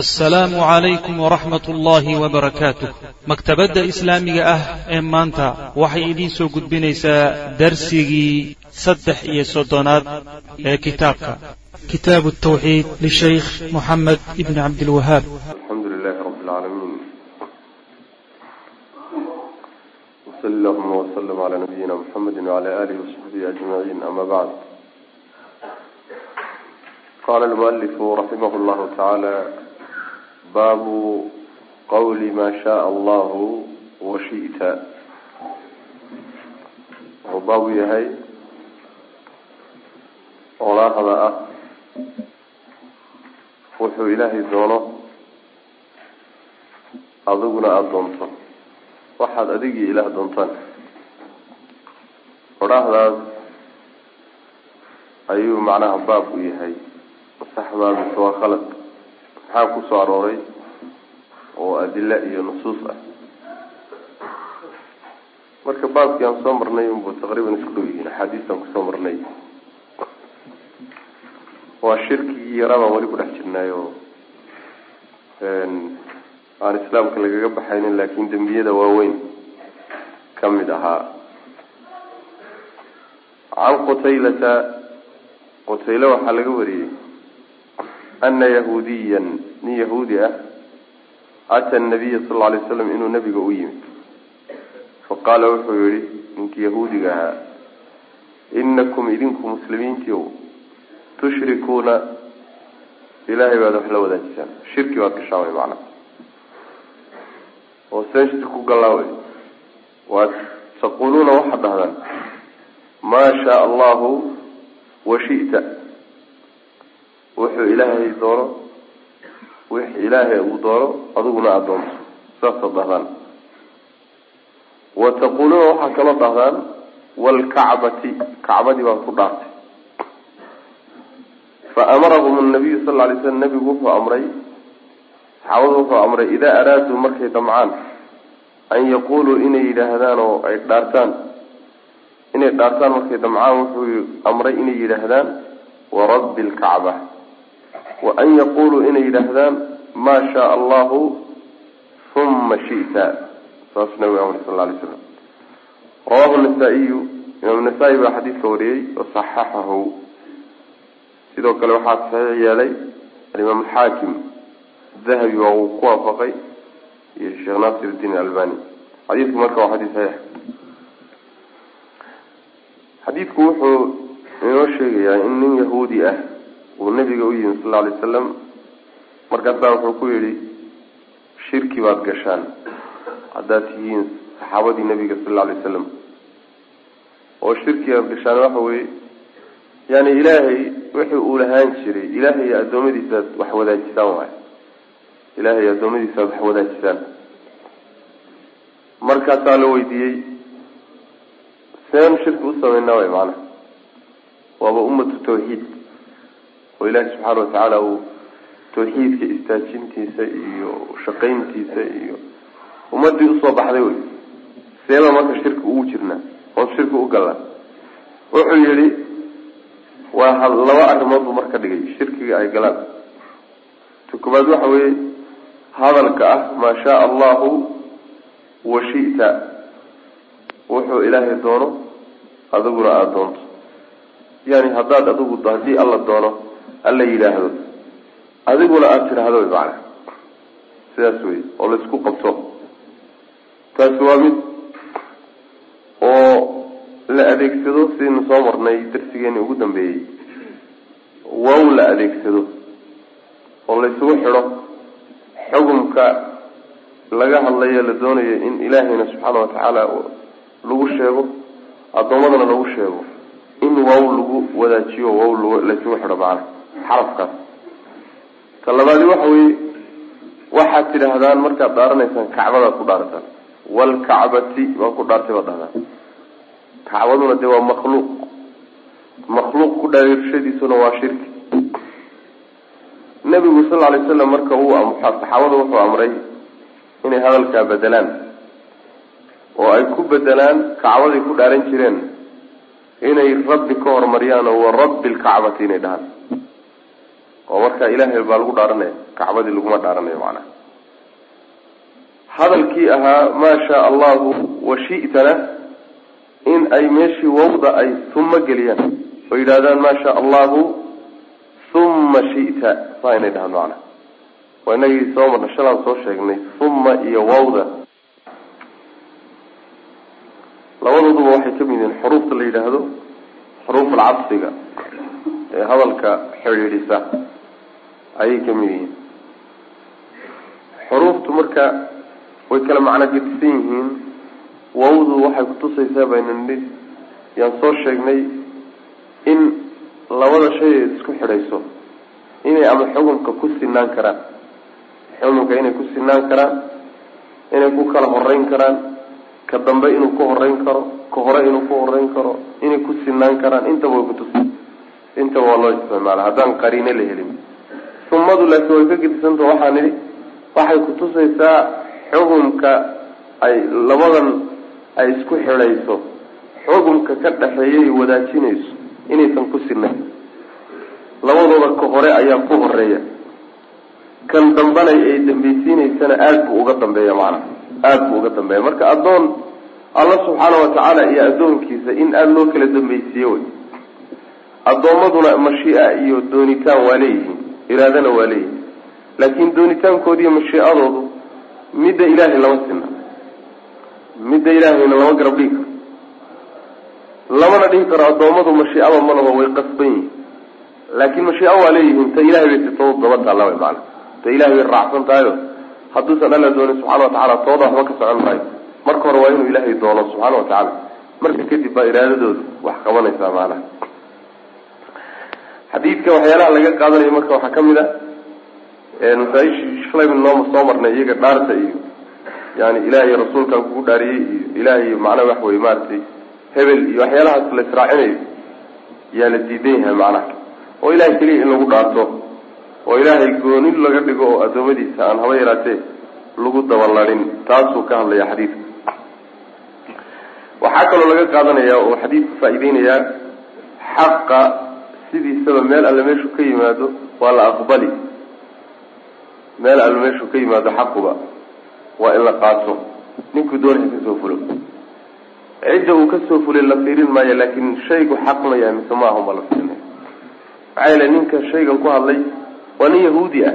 asalaamu calaykum waraxmat ullaahi wabarakaatuh maktabadda islaamiga ah ee maanta waxay idiin soo gudbinaysaa darsigii saddex iyo soddonaad ee kitaabka. Kitaabu tawxiid lishaykh moxamed ibni cabdilwahaab alxamdu lilahi rabi اlcaalamiin wsali allahuma wslm cala nabiyina mxamedi wcala alihi wasaxbihi ajmaciin ama bacd qala almualifu raximah llahu tacaala baabu qawli ma shaء allahu washita wuxuu baabu yahay olaahda ah wuxuu ilaahay doono adiguna aada doonto waxaad adigii ilaah doontaan odhaahdaas ayuu macnaha baab u yahay saxbaa mise waa khalad maxaa ku soo arooray oo adila iyo nusuus ah. Marka baabkii aan soo marnay unbu taqriiban isku dhow yihiin. Axaadiistaan ku soo marnay. Waa shirkigii yaraa baan weli ku dhex jirnaay oo aan islaamka lagaga baxaynin laakin dembiyada waaweyn ka mid ahaa. Can qutaylata qutayle waxaa laga wariyey ana yahuudiyan nin yahuudi ah ata nabiya sal lla alay slam inuu nabiga u yimid. Faqaala wuxuu yihi ninkii yahuudiga ahaa inakum idinku muslimiintii tushrikuuna. Ilahay baad wax la wadaajisaan. Shirki baad gashaan way macnaa oo seen shirki ku gallaa waad taquluuna waxaad dhahdaan. Maa shaa allahu washita wuxuu ilaahay doono wix ilaahay uu doono adiguna aada doonto. Saasaad dhahdaan. Wa taquluuna waxaad kaloo dhahdaan waalkacbati kacbadii baan ku dhaartay. Fa amarahum nabiyu sal lla alay slam nabigu wuxuu amray saxaabadu wuxuu amray idaa araaduu markay damcaan an yaquluu inay yidhaahdaan oo ay dhaartaan inay dhaartaan markay damcaan wuxuu amray inay yidhaahdaan warabbi lkacba wa an yaquluu inay yidhaahdaan maa shaa allahu huma shita saas nabigu amray sal lla alay slam rawahu nasaa-iyu imaam nasaa-i baa xadiidka wariyey wasaxaxahu sidoo kale waxaa saxiix yeelay alimaam alxaakim dahabi waa uu ku waafaqay iyo sheekh nasir iddiin albani xadiidku marka waa xadiis saxiix xadiidku wuxuu inoo sheegayaa in nin yahuudi ah uu nabiga u yimi sal lla alay wasalam markaasaa wuxuu ku yihi shirki baad gashaan. Haddaad tihiin saxaabadii nabiga sal alay wasalam oo shirki aad gashaan waxa weye yani ilaahay wixii uu lahaan jiray ilaahay iyo addoommadiisaad wax wadaajisaan waay. Ilaahay addoommadiisaad wax wadaajisaan. Markaasaa la weydiiyey seen shirki u sameynaa way macnaha waaba ummatu tawxiid oo ilaahi subxaana watacaala uu tawxiidka istaajintiisa iyo shaqayntiisa iyo ummadii u soo baxday wey. Seebaa marka shirki ugu jirnaa oon shirki u galnaa wuxuu yihi waa laba arrimood buu marka dhigay shirkiga ay galaan. Ta waxa weeye hadalka ah maa shaa allahu wa shita. Wuxuu ilaahay doono adiguna aada doonto. Yani haddaad adigu haddii alla doono alla yidhaahdo. Adiguna aada tidhaahdo macana sidaas wey oo la isku qabto. Taasi waa mid oo la adeegsado sidaynu soo marnay darsigeeni ugu dambeeyey. Wow la adeegsado oo laysugu xidho xukumka laga hadlayo la doonayo in ilaahayna subxaana watacaala lagu sheego addoommadana lagu sheego. In wow lagu wadaajiyo wow laysugu xidho macana xarafkaas ta labaadi waxa weye waxaad tidhaahdaan markaad dhaaranaysaan kacbadaad ku dhaarataan waalkacbati baan ku dhaartay baad dhahdaan kacbaduna dee waa makhluuq. Makhluuq ku dhaarashadiisuna waa shirki. Nabigu sal alay slam marka uu saxaabada wuxuu amray inay hadalkaa bedelaan oo ay ku bedelaan kacbaday ku dhaaran jireen inay rabbi ka horumariyaan oo wa rabbi lkacbati inay dhahaan oo markaa ilaahay baa lagu dhaaranaya kacbadii laguma dhaaranayo macnaha hadalkii ahaa maa shaa allahu wa shi'tana in ay meeshii wawda ay uma geliyaan oo yidhahdaan maa shaa allahu uma shi'ta saa inay dhahaan macnaha waa inagii soo marna shalaan soo sheegnay uma iyo wawda labadooduba waxay ka mid yihiin xuruufta la yidhaahdo xuruuf alcadsiga ee hadalka xidhiidhisa ayay ka mid yihiin. Xuruuftu marka way kala macno gedisan yihiin. Wawdu waxay kutusaysaa baynu nidhi yaan soo sheegnay in labada shay ay isku xidhayso. Inay ama xukunka ku sinaan karaan. Xukunka inay ku sinaan karaan inay ku kala horeyn karaan. Ka dambe inuu ku horeyn karo ka hore inuu ku horeyn karo inay ku sinaan karaan. Intaba way kutusi intaba waa loo isticmaala haddaan qariine la helin sumadu laakiin way ka gedisanta waxaa nidhi waxay kutusaysaa xukunka ay labadan ay isku xidhayso. Xukunka ka dhexeeyay wadaajinayso inaysan ku sinayn labadooda ka hore ayaa ku horreeya kan dambanay ay dambaysiinaysana aada buu uga dambeeya macnaha. Aada buu uga dambeeya. Marka addoon alla subxaana watacaala iyo addoonkiisa in aada loo kala dambaysiiye wey addoommaduna mashii'a iyo doonitaan waa leeyihiin iraadana waa leeyihiin. Laakiin doonitaankoodi iyo mashiicadoodu midda ilaahay lama sina midda ilaahayna lama garab dhigi karo. Lamana dhihi karo addoommadu mashiicada malaba way qasban yihiin. Laakiin mashiico waa leeyihiin ta ilahay bay sitoodu daba taalla way maana ta ilahay bay raacsan tahayo hadduusan alla doonin subxana watacaala tooda waxba ka socon maayo. Marka hore waa inuu ilaahay doono subxaana watacaala marka kadib baa iraadadoodu wax qabanaysaa maanaha xadiidka waxyaalaha laga qaadanayo marka waxaa ka mid a masaaishii shalayba nooma soo marnay iyaga dhaarta iyo yani ilaahay rasuulkan kugu dhaariyey iyo ilaahay macnaha wax wey maaragtay hebel iyo waxyaalahaas la israacinayo yaa la diidan yahay macnaha. Oo ilahay keliya in lagu dhaarto oo ilaahay gooni laga dhigo oo adoomadiisa aan haba yaraatee lagu dabaladhin taasuu ka hadlaya xadiidka waxaa kaloo laga qaadanaya oo xadiidku faa-ideynayaa xaqa sidiisaba meel alle meeshu ka yimaado waa la aqbali. Meel alle meeshu ka yimaado xaquba waa in la qaato. Ninkuu doonaya ka soo fulo. Cidda uu ka soo fulay la fiirin maayo laakin shaygu xaq yahay mise ma ahun baa la fiirinaya. Maxaa yeele ninka shaygan ku hadlay waa nin yahuudi ah.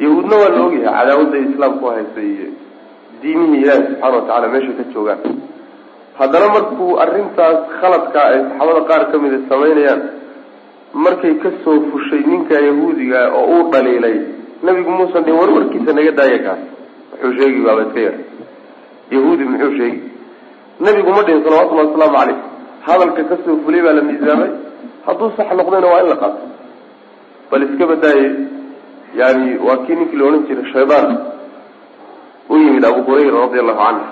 Yahuudna waa la ogyahay cadaawadda islaamku haysa iyo diimihii ilaahi subxaana watacaala meeshay ka joogaan. Haddana markuu arrintaas khaladkaa ay saxaabada qaar ka mida samaynayaan markay ka soo fushay ninka yahuudiga oo uu dhaliilay nabigu muusan dhin war warkiisa naga daaya kaas muxuu sheegi baaba iska yar. Yahuudi muxuu sheegi nabigu ma dhihin salawatullahi wasalaamu caleyh hadalka ka soo fulay baa la miisaamay. Hadduu sax noqdayna waa in la qaato. Bal iska badaaye yani waa kii ninkii la odhan jiray shaydaan u yimid abu hurayra radi allahu canhu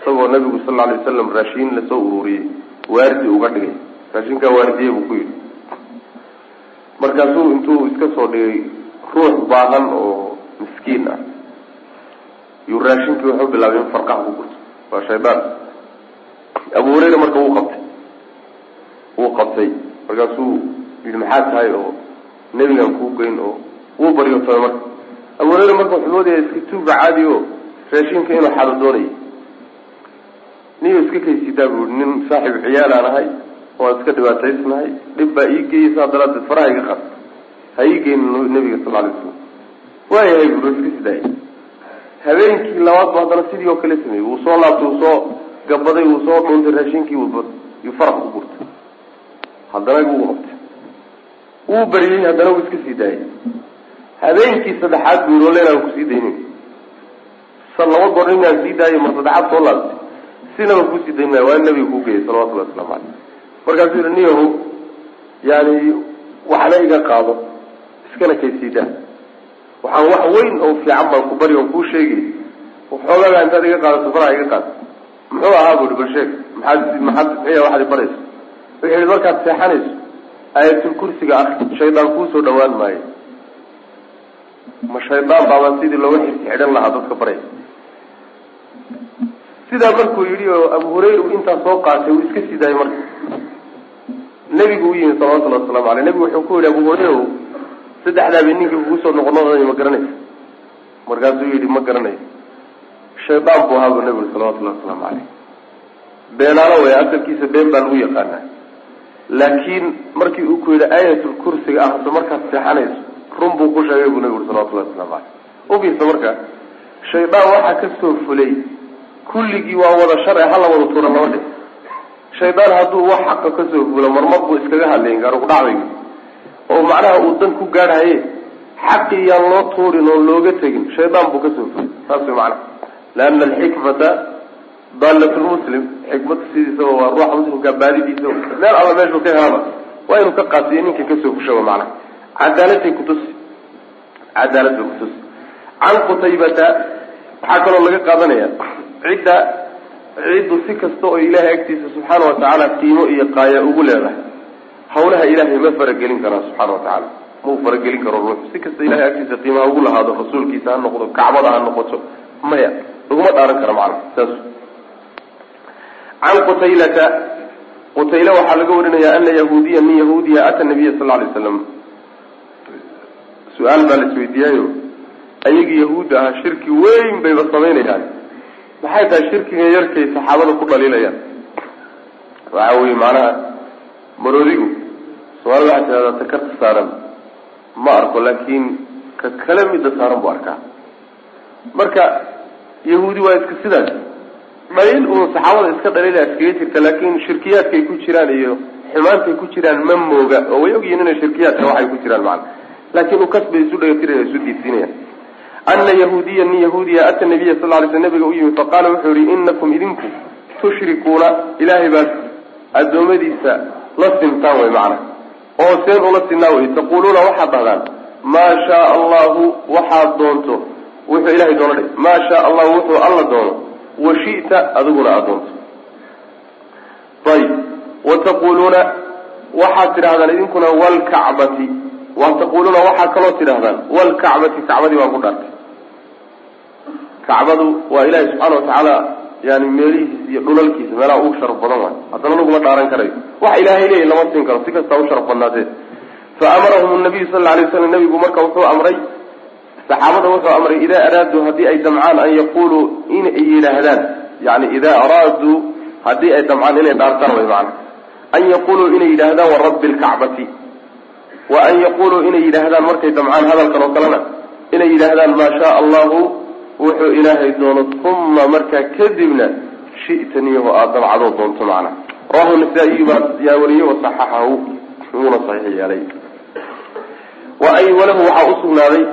isagoo nabigu sal alay wasalam raashiin la soo ururiyey waardi uga dhigay. Raashinkaa waardiye buu ku yidhi markaasuu intuu iska soo dhigay ruux baahan oo miskiin ah. Yuu raashinkii wuxuu bilaabay in farqaha ku gurto. Waa shaydaan abu hurayra marka wuu qabtay. Wuu qabtay. Markaasuu yidhi maxaa tahay oo nebigan kuu geyn oo wuu baryotooy marka. Abu hurayra marka wuxuu moodaya iska tuuga caadi o raashinka inuu xado doonayay. Niyo iska kaysidaa bu nin saaxiib ciyaal aan ahay waan iska dhibaataysnahay dhib baa ii geeyay saa daraadeed faraha iga qad ha ii geynin nabiga sal alay slam waayahay buu iska sidaayay habeenkii labaad bu haddana sidii oo kale sameeyey. Wuu soo laabtay wuu soo gabaday wuu soo dhuuntay raashinkii yuu farax ku gurtay. Haddana wuu qabtay wuu baryey haddana wuu iska sii daayay habeenkii saddexaad buu yii walenaan ku sii daynin sa laba goor inaan sii daayo mar saddexaad soo laabtay. Sinaba ku sii dayn maayo waa nabiga kuu geeyay salawatullahi waslamu caleyh markaasuu yihi niyahu yani waxna iga qaado iskana kaysiidaa waxaan wax weyn oo fiican baan ku bari oon kuu sheegay. Waxoogaga intaad iga qaadato faraha iga qaad. Muxuu ahaa bui bal sheeg maxaad maxaad miya waxaad ibarayso wuxuu yihi markaad seexanayso aayatul kursiga akri shaydaan kuusoo dhawaan maayo. Ma shaydaan baabaan sidii looga xirsi xidhan lahaa dadka baraya sidaa markuu yidhi oo abu hurayra u intaa soo qaatay uu iska sii daayay marka nebigu u yimi salawatullahi waslamu aleyh nebigu wuxuu ku yihi abu hurayra saddexdaa bay ninkii kugu soo noqonoqday ma garanaysa? Markaasuu yidhi ma garanayo shaydaan buu ahaa buu nabigu salawatullahi wasalaamu caleyh beenaalo way asalkiisa been baa lagu yaqaanaa. Laakiin markii uu ku yidhi aayatul kursiga ahso markaad seexanayso run buu ku sheegay buu nabigu uri salawatullahi waslamu caleyh u fiirsa marka shaydaan waxaa ka soo fulay kulligii waa wada sharci hala wada tuura laba dhe shaydaan hadduu wax xaqa ka soo fulo marmar buu iskaga hadlayn dhacday. Oo macnaha uu dan ku gaadhaye xaqi yaan loo tuurin oo looga tegin shaydaan buu ka soo fulay saas macnaha. Liana alxikmata daalat lmuslim xikmada sidiisaba waa ruuxa muslimka baadidiisa. Meel alla meeshuu ka helaba waa inuu ka qaasiyo ninka ka soo fusha macnaha. Cadaaladbay kutusi cadaalad bay kutusi can qutaybata waxaa kaloo laga qaadanaya cidda ciddu si kasta oo ilaahay agtiisa subxaana watacaala qiimo iyo qaaya ugu leedahay hawlaha ilaahay ma faragelin karaa subxaana watacaala mau faragelin karo ruux. Si kasta ilahay agtiisa qiimaha ugu lahaado rasuulkiisa ha noqdo kacbada ha noqoto maya. Laguma dhaaran kara macana saas. Can qutaylata qutayla waxaa laga warinaya ana yahuudiya min yahuudiya ata nabiya sal lay slam su'aal baa la isweydiiyaayo. Ayagii yahuudda ahaa shirki weyn bayba samaynayaan maxay tahay shirkiga yarkay saxaabada ku dhaliilayaan? Waxa weye macnaha maroodigu soomaalida waxaa tidhahdaa takarta saaran. Ma arko laakiin ka kale midda saaran buu arkaa. Marka yahuudi waa iska sidaas dhalil uun saxaabada iska dhaliilaa iskaga jirta laakin shirkiyaadkay ku jiraan iyo xumaantay ku jiraan ma mooga. Oo way ogyihiin inay shirkiyaadka waxay ku jiraan macana laakin u kasbay isu dhagatiraya isu diidsiinayaan ana yahuudiya nin yahuudiya ata nabiya sal ly sl nabiga u yimi faqaala wuxuu yihi inakum idinku tushrikuuna ilaahay baad addoommadiisa la sintaan way macana oo seen ula sinaa wey taquluuna waxaad dhahdaan maa shaa allahu waxaad doonto wuxuu ilahay doono dhe maa shaa allahu wuxuu alla doono washita adiguna aada doonto. Ayib wataquluuna waxaad tidhahdaan idinkuna walkacbati wa taquluuna waxaa kaloo tidhahdaan walkacbati kacbadii baan ku dhaartay kacbadu waa ilaahay subxaana watacaala yani meelihiisa iyo dhulalkiisa meelaha ugu sharaf badan waay. Haddana laguma dhaaran karayo waxa ilaahay leeyahy lama siin karo si kastaa u sharaf badnaatee. Fa amarahum nabiyu sal alay slam nabigu marka wuxuu amray saxaabada wuxuu amray idaa araaduu haddii ay damcaan an yaquluu inay yidhaahdaan yani idaa araaduu haddii ay damcaan inay dhaartaan way macana an yaquluu inay yidhaahdaan warabbi lkacbati wa an yaquluu inay yidhaahdaan markay damcaan hadalkan oo kalena inay yidhaahdaan maa shaa allahu wuxuu ilaahay doono uma markaa kadibna shi'taniyaho aada dabcadoo doonto macna. Rawahu nasaa-iyu baa yaa wariyey wasaxaxahu wuuna saxiix yeelay. Wa ay walahu waxaa usugnaaday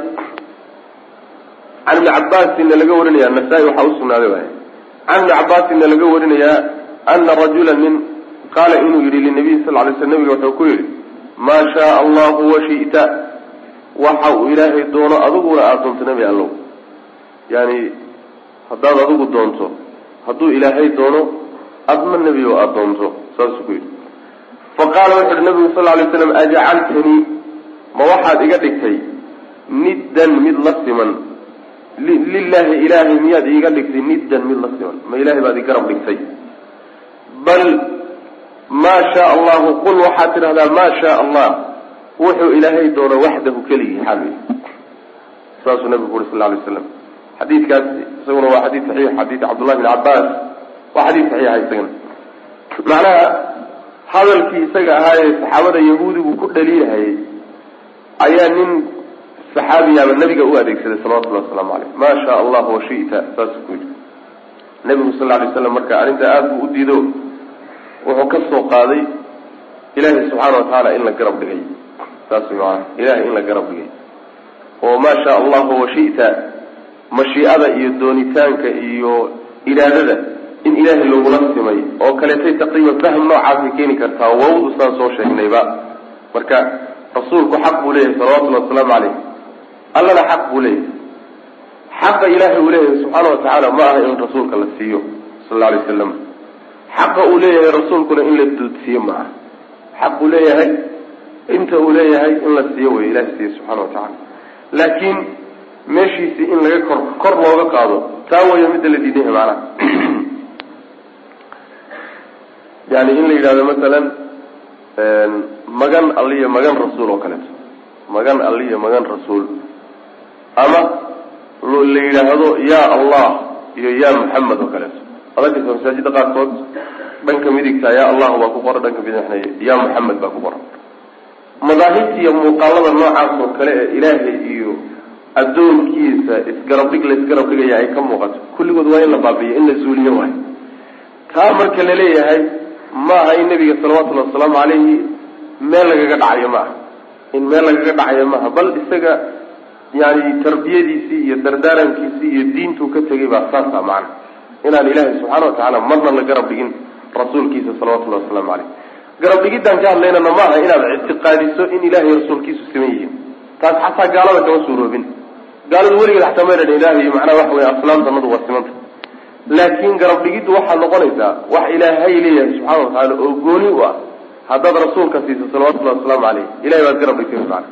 can ibni cabaasinna laga warinaya nasaa-i waxaa usugnaaday waay can ibni cabaasinna laga warinayaa ana rajula nin qaala inuu yidhi linabiy sal lay sl nabiga wuxuu ku yidhi maa shaa allahu washita waxa uu ilaahay doono adiguna aada doonto nebi allow yani haddaad adigu doonto hadduu ilaahay doono adma nebi oo aada doonto saasuu ku yidhi. Fa qaala wuxu uhi nabigu sal lay slam ajacaltanii ma waxaad iga dhigtay niddan mid la siman? Lilahi ilaahay miyaad iiga dhigtay niddan mid la siman? Ma ilahay baad i garab dhigtay. Bal maa shaa allahu qul waxaad tidhahdaa maa shaa allah wuxuu ilaahay doono waxdahu keligii xaal saasuu nabigu uri sal lay slam xadiidkaas isaguna waa xadiid saxiix xadiid cabdullahi bin cabbaas. Waa xadiid saxiixa isagana macnaha hadalkii isaga ahaayee saxaabada yahuudigu ku dhaliilhayay ayaa nin saxaabiyaaba nabiga u adeegsaday salawatullahi wasalaamu caleyh maa shaa allahu washita saasuu ku yidhi. Nabigu sal alay slam marka arrinta aada buu u diido. Wuxuu ka soo qaaday ilaahay subxaana wa tacaala in la garab dhigay. Saas maanaa ilahay in la garab dhigay. Oo maa shaa allahu washita mashiicada iyo doonitaanka iyo iraadada in ilaahay loogula simay oo kaleetay taqriiban fahm noocaasay keeni kartaa wawdu saan soo sheegnayba. Marka rasuulku xaq buu leeyahay salawatullahi wasalaamu caleyh allana xaq buu leeyahay. Xaqa ilaahay uu leeyahay subxaana wa tacaala ma aha in rasuulka la siiyo sal alla alay wasalam xaqa uu leeyahay rasuulkuna in la duudsiiyo ma aha. Xaq uu leeyahay inta uu leeyahay in la siiyo wey ilahay siiyo subxana wa tacaala. Laakiin meeshiisii in laga kor kor looga qaado. Taa waya midda la diidan yahay macnaha yani in la yidhahdo masalan magan alliyo magan rasuul oo kaleeto. Magan alli iyo magan rasuul. Ama la yidhaahdo yaa allah iyo yaa maxamed oo kaleeto. Adagaysa masaajida qaarkood dhanka midigta yaa allahu baa ku qoran dhanka bidixna yaa maxamed baa ku qoran. Madaahibta iyo muuqaalada noocaas oo kale ee ilaahay iyo addoonkiisa isgarabdhig la isgarab dhigaya ay ka muuqato. Kulligood waa in la baabiyo in la zuuliyo waayo taa marka la leeyahay ma aha in nabiga salawatullahi wasalaamu calayhi meel lagaga dhacayo ma aha. In meel lagaga dhacayo maaha bal isaga yani tarbiyadiisii iyo dardaarankiisii iyo diintuu ka tegay baa saasa macna. Inaan ilaahay subxaana watacaala marna la garab dhigin rasuulkiisa salawatullahi wasalaamu garab dhigidaan ka hadlaynana ma aha inaad ictiqaadiso in ilahay rasuulkiisu siman yihiin. Taas xataa gaalada kama suuroobin gaaladu weligeed xataa mayna dhan ilahay macnaha waxa wey asnaamtanadu waa simanta. Laakiin garab dhigiddu waxaa noqonaysaa wax ilaahay leeyahay subxana watacaala oo gooni u ah haddaad rasuulka siiso salawatullahi wasalaamu caleyh ilahay baad garab dhigtay macana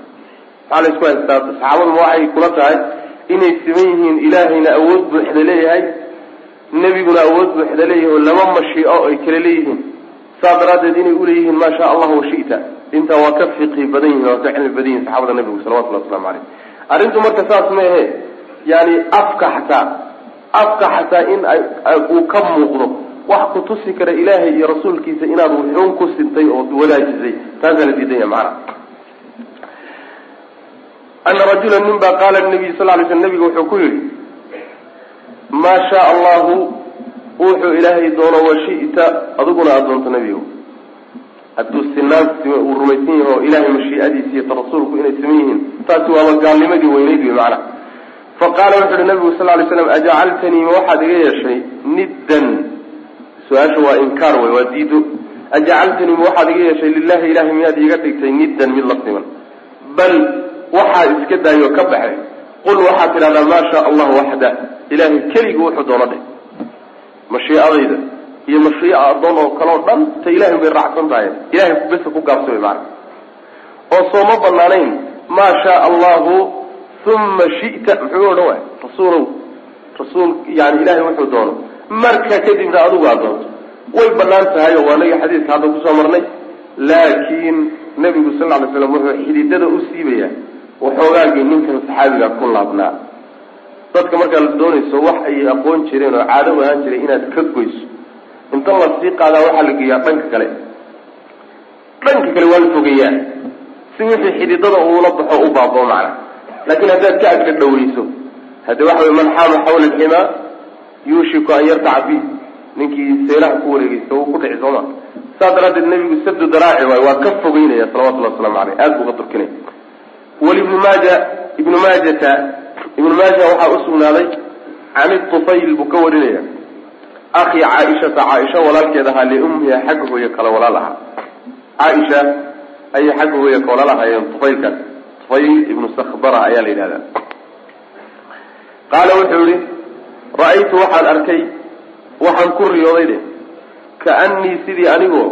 maxaa la isku haystaa saxaabadu ma waxay kula tahay inay siman yihiin ilaahayna awood buuxda leeyahay nebiguna awood buuxda leeyahay oo laba mashiico ay kala leeyihiin. Saa daraaddeed inay uleeyihiin maa sha allah washita intaa waa ka fiqhi badan yihiin waa ka cilmi badan yihiin saxaabada nebigu salawatullahi waslamu caleyh arrintu marka saas ma ahe. Yani afka xataa afka xataa in uu ka muuqdo wax ku tusi kara ilaahay iyo rasuulkiisa inaad wuxuun ku sintay oo wadaajisay. Taasaa la diidanya macana ana rajula nin baa qaala nabiy sal lay sl nabiga wuxuu ku yihi maa shaa allahu wuxuu ilaahay doono washita adiguna aada doonto nebigo hadduu sinaan uu rumaysan yaho ilahay mashiicadiisi iyo ta rasuulku inay siman yihiin taasi waaba gaalnimadii weyneyd wey macana fa qaala wuxu uhi nabigu sal lay slam ajacaltanii ma waxaad iga yeeshay niddan? Su'aasha waa inkaar wey waa diido. Ajacaltanii ma waxaad iga yeeshay lilahi ilahay miyaad iiga dhigtay niddan mid la siman? Bal waxaa iska daayo ka baxay. Qul waxaad tidhahdaa maa shaa allahu waxda ilahay keligii wuxuu doono dheh mashiicadayda iyo mashiica addoon oo kaleo dhan ta ilahay bay raacsan tahay. Ilahay besa ku gaabsa way maana oo sooma banaanayn maa shaa allahu uma shita. Muxuu odhan waay? Rasuulow rasuul yani ilahay wuxuu doono. Marka kadibna adigu aad doonto. Way bannaan tahay oo waanaga xadiiska hadda ku soo marnay. Laakiin nabigu sal ly slam wuxuu xididada u siibayaa waxoogaagii ninkan saxaabiga ku laabnaa dadka markaa la doonayso wax ay aqoon jireen oo caado ahaan jiray inaad ka goyso inta la sii qaadaa waxaa la geeyaa dhanka kale. Dhanka kale waa la fogeeyaa. Si wixii xididada uula baxo u baabao macna. Laakiin haddaad ka agka dhaweyso hadde waxa wey man xaama xawla alximaa yuushiku an yartaca fi ninkii seelaha ku wareegeysta uu ku dhici sooma saas daraaddeed nebigu sabdu daraaci waay waa ka fogeynaya salawatullahi waslamu caleyh aada buu ka turkinaya walibnu maaja ibnu maajata ibnu maaja waxaa usugnaaday can tufayl buu ka warinaya akhi caaishata caaisha walaalkeed ahaa liummiha xagga hooye kale walaal ahaa caaisha ayay xagga hooye ka walaal ahaayeen tufaylkaas tufayl ibnu sakbara ayaa la yidhahdaa. Qaala wuxuu yihi ra'aytu waxaan arkay waxaan ku riyooday de kaannii sidii anigoo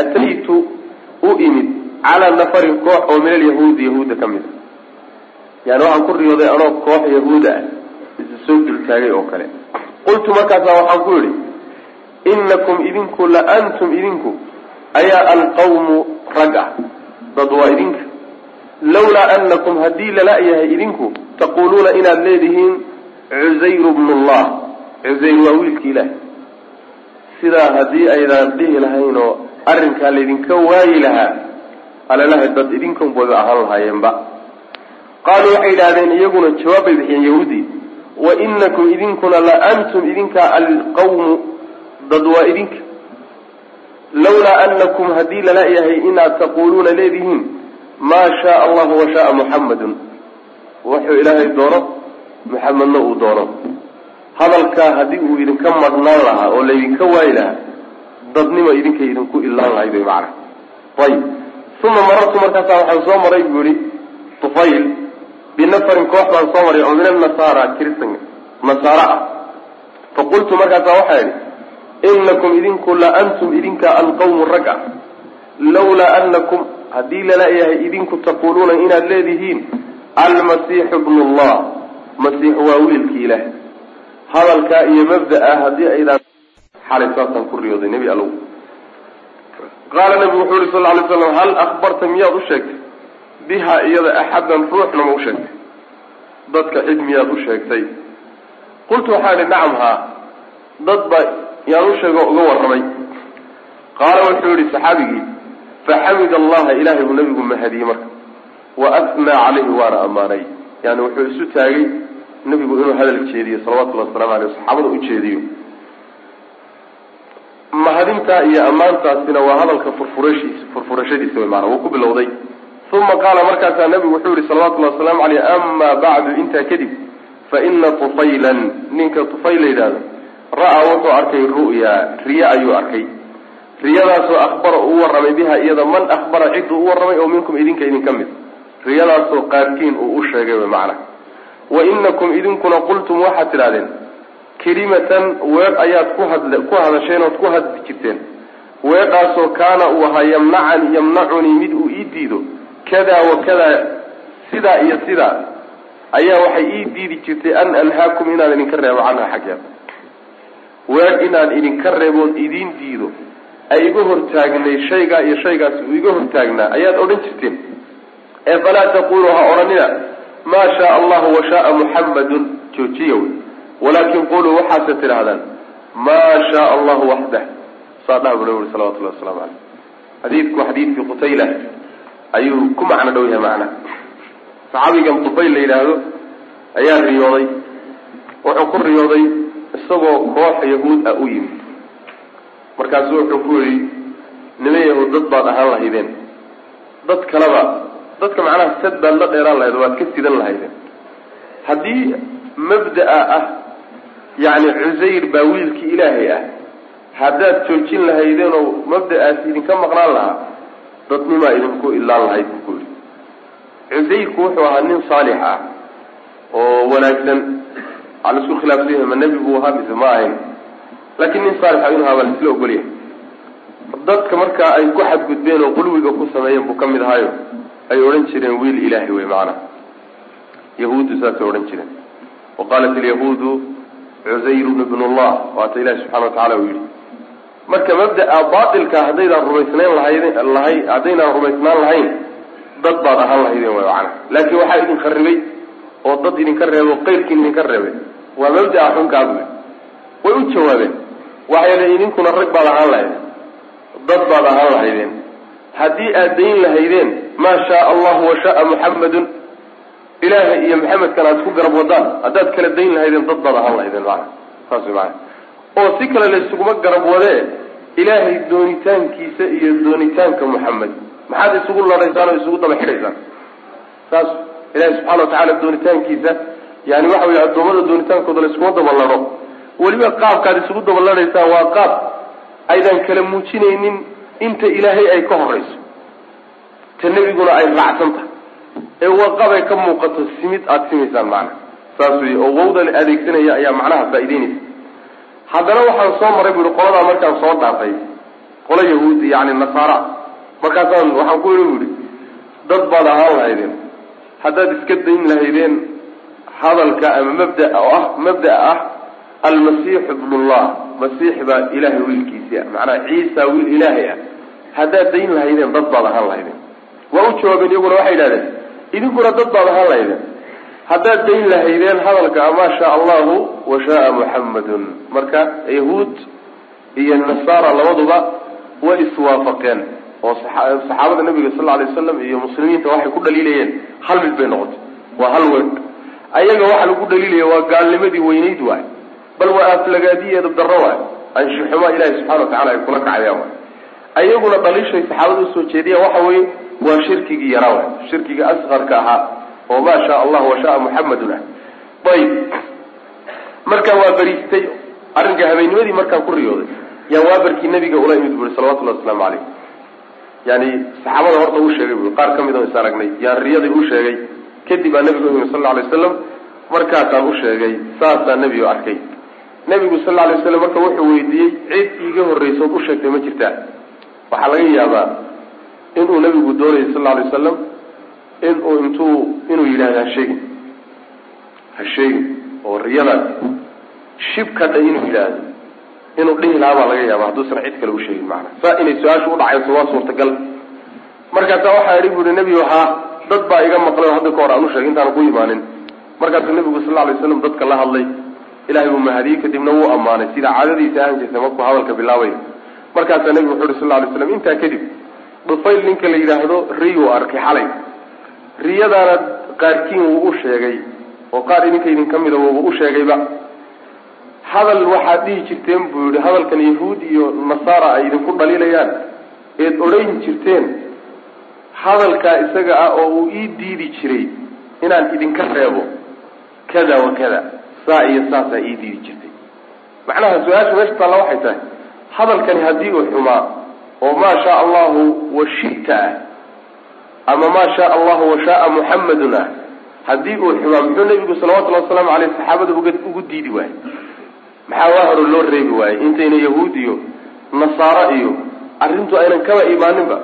ataytu u imid calaa nafarin koox oo min alyahuudi yahuudda ka mid a yani waxaan ku riyooday anoo koox yahuuda ah isa soo dultaagay oo kale qultu markaasaa waxaan ku yidhi inakum idinku la antum idinku ayaa alqawmu rag ah dad waa idinka. Lawlaa anakum haddii lala-yahay idinku taquluuna inaad leedihiin cusayru bnu llah cusayr waa wiilki ilaah sidaa haddii aydaan dhihi lahayn oo arrinkaa laydinka waayi lahaa alalahay dad idinkanbooda ahaan lahaayeenba. Qaaluu waxay yidhahdeen iyaguna jawaab bay bixiyeen yahuudi wa inakum idinkuna la antum idinka alqawmu dad waa idinka. Lawlaa anakum haddii lala-yahay inaad taquluuna leedihiin maa shaa allahu wa shaaa muxammadun wuxuu ilaahay doono muxamedna uu doono. Hadalkaa haddii uu idinka madhnaan lahaa oo laydinka waayi lahaa dadnimo idinka idinku ilaan lahayd way macana ayib uma marartu markaasa waxaan soo maray buu yihi tufayl binafarin koox baan soo maray oo min annasaara kristan nasaara ah. Faqultu markaasa waxaa idhi inakum idinku la antum idinka alqawmu rag ah. Lawlaa anakum haddii lala-yahay idinku taquluuna inaad leedihiin almasiixu bnu llah masiix waa wiilki ilaah. Hadalkaa iyo mabda-a haddii aydaan xalay saasaan ku riyooday nebi allow. Qaala nabigu wuxuu yihi sal ly slam hal akbarta miyaad u sheegtay biha iyada axadan ruuxna ma u sheegtay. Dadka cid miyaad u sheegtay. Qultu waxaan idhi nacam haa dad ba yaan u sheego uga warramay. Qaala wuxuu yihi saxaabigii faxamid allaha ilahay buu nabigu mahadiyey marka. Wa asnaa calayhi waana ammaanay. Yani wuxuu isu taagay nabigu inuu hadal jeediyo salawatullahi waslamu aleyh saxaabada u jeediyo. Mahadintaa iyo ammaantaasina waa hadalka furfurashiisa furfurashadiisa wey maana wuu ku bilowday uma qaala markaasaa nabigu wuxuu yihi salawatullahi wasalaamu aleyh ama bacdu intaa kadib fa ina tufaylan ninka tufayl la yidhahdo ra'a wuxuu arkay ru'ya riye ayuu arkay. Riyadaasoo akhbara uu warramay biha iyada man akhbara cidduu u warramay oo minkum idinka idinka mid. Riyadaasoo qaarkiin uu u sheegay wey macna. Wa inakum idinkuna qultum waxaad tidhahdeen kelimatan weedh ayaad ku hadl ku hadasheen ood ku hadli jirteen. Weedhaasoo kaana uu ahaa yamnacan yamnacunii mid uu ii diido kadaa wa sidaa iyo sidaa ayaa waxay ii diidi jirtay an anhaakum inaan idinka reebo canha xaggeeda. Weedh inaan idinka reeboon idiin diido. Ay iga hortaagnay shaygaa iyo shaygaasi uu iga hortaagnaa. Ayaad odhan jirteen. Ee falaa taquluu ha odhanina maa shaa allahu washaaa muxammadun joojiya wey. Walaakin quluu waxaase tidhaahdaan maa shaa allahu waxdah. Saa dhaha bu nabi uri salawatullahi waslamu caleyh xadiidku xadiidkii qutayla ayuu ku macno dhow yahay macnaha saxaabigan tufayl la yidhaahdo ayaa riyooday. Wuxuu ku riyooday isagoo koox yahuud ah u yimid. Markaasu wuxuu ku yihi niman yahuud dad baad ahaan lahaydeen. Dad kaleba dadka macnaha sad baad la dheeraan lahayd waad ka sidan lahaydeen. Haddii mabda'a ah yacni cusayr baa wiilkii ilaahay ah haddaad joojin lahaydeen oo mabda'aasi idinka maqnaan lahaa dadnimaa idinku ilaan lahayd buu ku yihi cusayrku wuxuu ahaa nin saalix ah oo wanaagsan. Waxaa la isku khilaafsan yahay ma nebi buu ahaa mise ma ahayn. Laakiin nin saalixa inuu ahaa baa la isla ogolyahay. Dadka markaa ay ku xadgudbeen oo qulwiga ku sameeyeen buu ka mid ahaayo ay odhan jireen wiil ilaahay wey macnaha yahuuddu saasay odhan jireen. Wa qaalat alyahuudu cusayrun ibn llah waata ilahi subxana wa tacala uu yihi marka mabda'a baatilka haddaydaan rumaysnayn lahayd lahay haddaynaan rumaysnaan lahayn dad baad ahaan lahaydeen way macnaha laakiin waxaa idin kharibay oo dad idinka reebo qeyrkiin idinka reebay waa mabda'a xunkaas wey way u jawaabeen waxay leeyiin idinkuna rag baad ahaan lahaydeen dad baad ahaan lahaydeen. Haddii aad dayn lahaydeen maa shaa allahu washaaa muxammadun ilaahay iyo maxamedkan aad ku garab wadaan haddaad kala dayn lahaydeen dad baad ahaan lahaydeen maana saas way maana oo si kale laysuguma garab wadee ilaahay doonitaankiisa iyo doonitaanka muxamed maxaad isugu ladhaysaan oo isugu daba xidhaysaan? Saas ilahay subxana watacaala doonitaankiisa yani waxa wey addoommada doonitaankooda layskuma daba ladho weliba qaabkaad isugu daba ladhaysaan waa qaab aydan kala muujinaynin inta ilaahay ay ka horayso ta nebiguna ay raacsan ee waqabay ka muuqato simid aada simaysaan macna. Saas wey oo wawda la adeegsanaya ayaa macnaha faa'ideynaysa haddana waxaan soo maray bu ihi qoladaa markaan soo dhaafay. Qola yahuud yani nasaara. Markaasaan waxaan ku yidhi bu ihi dad baad ahaan lahaydeen. Haddaad iska dayn lahaydeen hadalka ama mabda oo ah mabda'a ah almasiixu ibnullah masiix baa ilaahay wiilkiisii ah. Macnaha ciisa wiil ilaahay ah. Haddaad dayn lahaydeen dad baad ahaan lahaydeen. Waa u jawaabeen iyaguna waxay yidhahdeen idinkuna dad baad ahaan lahaydeen haddaad dayn lahaydeen hadalka maa shaa allahu wa shaaa muxammadun marka yahuud iyo nasaara labaduba way iswaafaqeen. Oo saxaabada nabiga sal alay waslam iyo muslimiinta waxay ku dhaliilayeen. Hal mid bay noqotay. Waa hal weyn. Ayaga waxa lagu dhaliilaya waa gaalnimadii weynayd waay. Bal waa aflagaadiyeeda darro waay. Anshuxuma ilahi subxana watacala ay kula kacayaan waay. Ayaguna dhaliishay saxaabada u soo jeediyaan waxa weeye waa shirkigii yaraa waay. Shirkigii asqarka ahaa oo maa shaa allah wa shaaa muxamadun ah. Ayib markaa waa beriistay arrinka habeennimadii markaan ku riyooday yaan waabarkii nabiga ula imid bui salawatullahi waslamu caleyh yani saxaabada horta uu sheegay bui qaar ka mid oo is aragnay yaan riyadii u sheegay kadib baa nabigu uyimi sal alay waslam markaasaan u sheegay saasaa nebigu arkay. Nebigu sal alay waslam marka wuxuu weydiiyey cid iiga horreysa ood u ma jirtaa. Waxaa laga yaabaa inuu nabigu doonayay sal alay wasalam inuu intuu inuu yidhahdo ha sheegin ha sheegin oo riyadaas shibka dha inuu yidhaahdo inuu dhihi lahaa baa laga yaaba hadduusan cid kale u sheegin macana saa inay su'aashu udhacayso waa suurtagal. Markaasaa waxaa idhi bu uhi nebigu haa dad baa iga maqlay oo hadda ka hor aan u sheegay intaana ku imaanin. Markaasuu nabigu sal alay slam dadka la hadlay. Ilahay buu mahadiyey kadibna wuu ammaanay. Sida caadadiisa ahan jirtay markuu hadalka bilaabay. Markaasaa nebigu wuxu uhi sal lay slam intaa kadib dhufayl ninka la yidhaahdo riyuu arkay xalay riyadaana qaarkiin wuu u sheegay oo qaar idinka idin ka mida wuuba u sheegayba hadal waxaad dhihi jirteen buu yihi hadalkan yahuud iyo nasaara ay idinku dhaliilayaan eed odhan jirteen hadalkaa isaga ah oo uu ii diidi jiray inaan idinka reebo kada wa kada saa iyo saasaa ii diidi jirtay. Macnaha su'aasha meesha taalla waxay tahay hadalkani haddii uu xumaa oo maa shaa allahu wa shita ah ama maa shaa allahu wa shaaa muxamadun ah haddii uu xumaa muxuu nabigu salawatullahi wasalaamu aleyh saxaabada ugu diidi waayey maxaa waa hore loo reebi waayey intayna yahuud iyo nasaaro iyo arrintu aynan kaba imaaninba.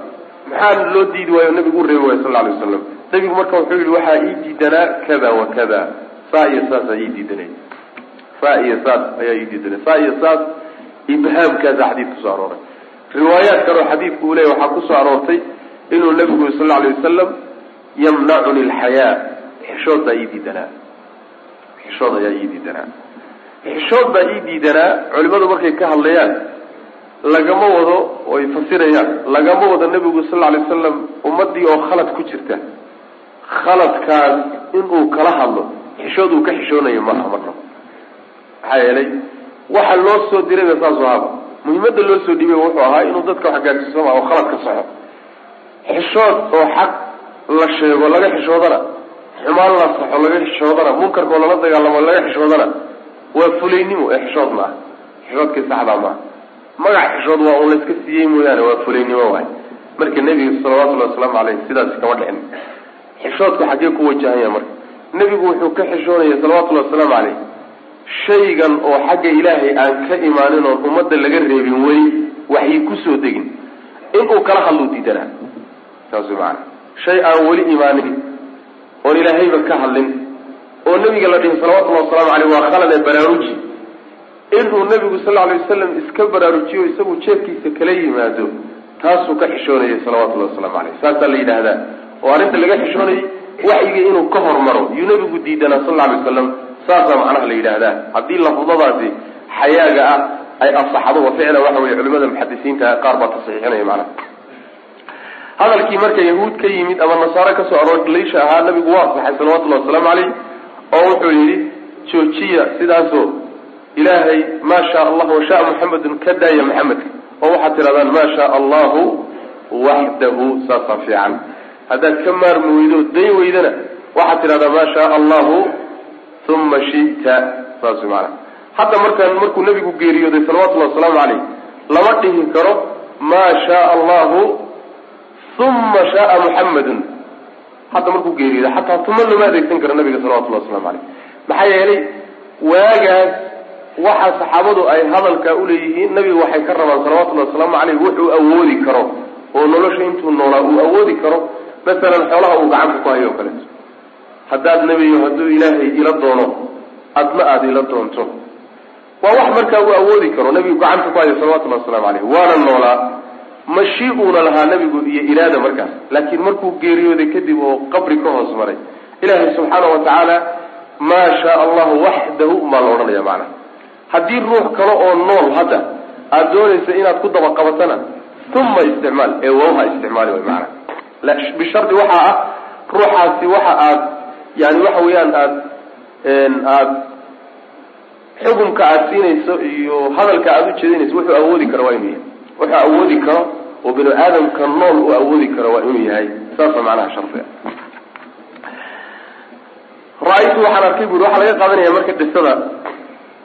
Maxaa loo diidi waayo nabigu u reebi waayo sal alay waslam nabigu marka wuxuu yihi waxaa ii diidanaa kada wa kada. Saa iyo saasaa ii diidanay. Saa iyo saas ayaa ii diidanay. Saa iyo saas ibhaamkaasa xadiid ku soo arooray. Riwaayaat kaleo xadiidku uu leeya waxaa ku soo aroortay inuu nabigu sal alay wasalam yamnacuni alxayaa xishood baa ii diidanaa. Xishood ayaa ii diidanaa. Xishood baa ii diidanaa culimadu markay ka hadlayaan lagama wado oy fasirayaan lagama wado nabigu sal alay wasalam ummadii oo khalad ku jirta. Khaladkaas inuu kala hadlo xishood uu ka xishoonayo ma aha marnaba maxaa yeelay waxa loo soo dirayba saas ahaba muhiimada loo soo dhibay wuxuu ahaa inuu dadka wax gaadsiisoma oo khalad ka soxo xishood oo xaq la sheego laga xishoodana xumaan la saxo laga xishoodana munkarkoo lala dagaalamo laga xishoodana waa fulaynimo ee xishood ma aha xishoodkii saxdaa maaha magac xishood waa un layska siiyey mooyaane waa fulaynimo waay. Marka nebiga salawatullahi wasalaamu aleyh sidaasi kama dhicin xishoodku xaggee ku wajahan yaha marka. Nebigu wuxuu ka xishoonaya salawatullahi wasalaamu caleyh shaygan oo xagga ilaahay aan ka imaanin oon ummadda laga reebin weli waxay ku soo degin. Inuu kala hadluu diidanaa saas maana shay aan weli imaanin oon ilaahayba ka hadlin oo nabiga la dhihi salawatullahi wasalaamu caleyh waa khalade baraaruji. Inuu nabigu sal alay wasalam iska baraarujiyo isagu jeefkiisa kala yimaado taasuu ka xishoonayay salawatullahi waslamu caleyh saasaa la yidhaahdaa oo arrinta laga xishoonayay waxyiga inuu ka hormaro yuu nabigu diidanaa sal alay wasalam saasaa macnaha la yidhaahdaa. Haddii lafdadaasi xayaaga ah ay asaxdo wa ficlan waxa weye culimada muxadisiinta qaar baa tasaxiixinaya macnaha hadalkii marka yahuud ka yimid ama nasaare ka soo aroor laysha ahaa nabigu waa asaxay salawatullahi wasalaamu caleyh oo wuxuu yidhi joojiya sidaasoo ilaahay maa shaa allah washaa muxamedun ka daaya maxamedka oo waxaad tidhahdaan maa shaa allahu waxdahu saasaa fiican. Haddaad ka maarmi weydo day weydana waxaad tidhahdaa maa shaa allahu uma shita saas way maanaa hadda markaan markuu nabigu geeriyooday salawatullahi wasalaamu caleyh lama dhihi karo maa shaa allahu uma shaaa muxamedun hadda markuu geeriyooday xataa tuma lama adeegsan karo nabiga salawatullahi waslamu caleyh maxaa yeelay waagaas waxa saxaabadu ay hadalkaa uleeyihiin nabiga waxay ka rabaan salawatullahi wasalaamu caleyh wuxuu awoodi karo oo nolosha intuu noolaa uu awoodi karo masalan xoolaha uu gacanta ku hayo o kaleeto haddaad nebiyo hadduu ilaahay ila doono adna aada ila doonto waa wax markaa uu awoodi karo nebigu gacanta ku hayo salawatullahi waslamu caleyh waana noolaa mashi uuna lahaa nebigu iyo iraada markaas. Laakiin markuu geeriyooday kadib oo qabri ka hoos maray ilaahay subxaana wa tacaala maa shaa allahu waxdahu maa la odhanaya macnaha haddii ruux kale oo nool hadda aada doonaysa inaad ku dabaqabatana uma isticmaal ee wawha isticmaali way maanaa bishardi waxaa ah ruuxaasi waxa aad yani waxa weeyaan aad aad xukunka aada siinayso iyo hadalka aada ujeedinayso wuxuu awoodi karo waa inuu yahay wuxuu awoodi karo oo binu aadamka nool uu awoodi karo waa inuu yahay. Saasa macnaha shardiga. Ra'aytu waxaan arkay buri waxaa laga qaadanaya marka qisada.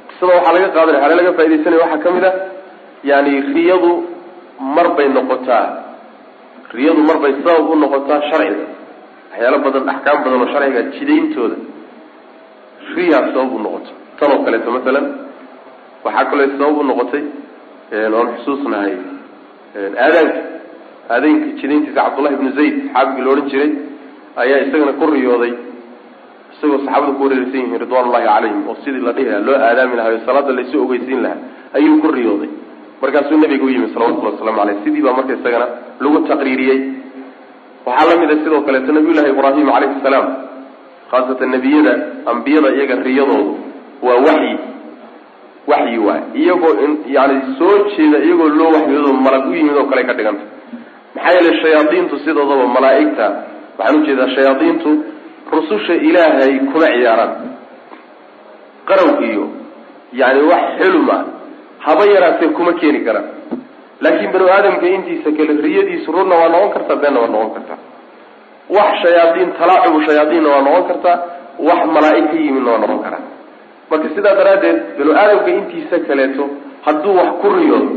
Qisada waxaa laga qaadanaya. Hale laga faa'idaysanaya waxaa ka mid a yani riyadu mar bay noqotaa. Riyadu mar bay sabab u noqotaa sharciga. Waxyaalo badan axkaam badan oo sharciga jidayntooda riyaa sabab u noqoto tan oo kaleeto masalan waxaa kaloo sabab u noqotay oon xusuusnahay aadaanka aadaynka jidayntiisa cabdullahi ibnu zayd saxaabigii la odhan jiray ayaa isagana ku riyooday isagoo saxaabada ku wareereysan yihiin ridwan ullahi calayhim oo sidii la dhihi lahaa loo aadaami lahaa o salaada laysu ogeysiin lahaa ayuu ku riyooday. Markaasuu nabiga u yimi salawatullahi waslamu aleyh sidii baa marka isagana lagu taqriiriyey. Waxaa la mid a sidoo kaleeto nabiyullahi ibraahim calayhi salaam khaasatan nebiyada ambiyada iyaga riyadoodu waa waxyi waxyi waay iyagoo yani soo jeeda iyagoo loo waxyoodo malag u yimid oo kale ka dhiganta. Maxaa yeelay shayaadiintu sidoodaba malaa'igta waxaan u jeedaa shayaadiintu rususha ilaahay kuma ciyaaraan qarow iyo yani wax xulma haba yaraatee kuma keeni karaan. Laakiin banu aadamka intiisa kale riyadiisu runna waa noqon kartaa beenna waa noqon kartaa. Wax shayaaiin talaacubu shayaaiinna waa noqon kartaa wax malaa'ig ka yimidna waa noqon karaa marka sidaa daraaddeed banu aadamka intiisa kaleeto hadduu wax ku riyoodo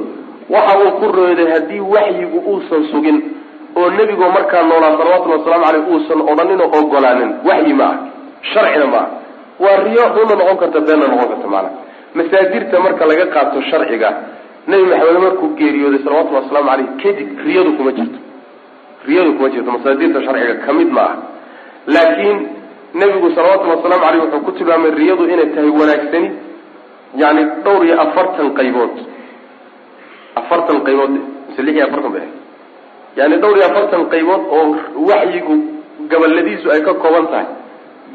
waxa uu ku riyooday haddii waxyigu uusan sugin oo nebigoo markaa noolaa salawatullhi wasalaamu caleyh uusan odhanin oo ogolaanin waxyi ma ah. Sharcina ma ah. Waa riyo runna noqon karta beenna noqon karta maanaa masaadirta marka laga qaato sharciga nebi maxamed markuu geeriyooday salawatullhi wasalaamu caleyh kadib riyadu kuma jirto. Riyadu kuma jirto masaadirta sharciga ka mid ma ah. Laakiin nebigu salawatullhi wasalaamu caleyh wuxuu ku tilmaamay riyadu inay tahay wanaagsani yani dhowr iyo afartan qaybood. Afartan qaybood mise lix iyo afartan bay yani dhowr iyo afartan qaybood oo waxyigu gabaladiisu ay ka kooban tahay.